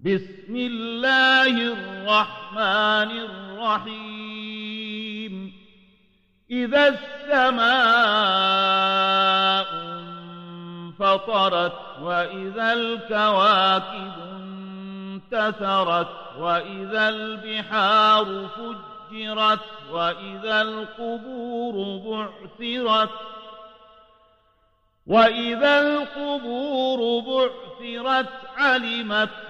بسم الله الرحمن الرحيم. إذا السماء انفطرت وإذا الكواكب انتثرت وإذا البحار فجرت وإذا القبور بعثرت وإذا القبور بعثرت علمت